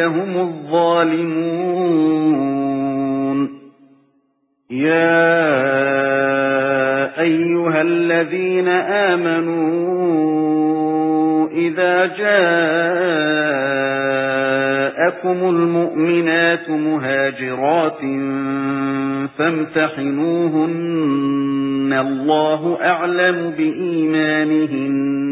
هُمُ الظَّالِمُونَ يَا أَيُّهَا الَّذِينَ آمَنُوا إِذَا جَاءَكُمُ الْمُؤْمِنَاتُ مُهَاجِرَاتٍ فَامْتَحِنُوهُنَّ اللَّهُ أَعْلَمُ بِإِيمَانِهِنَّ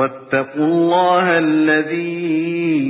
وَاتَّقُوا اللَّهَ الَّذِي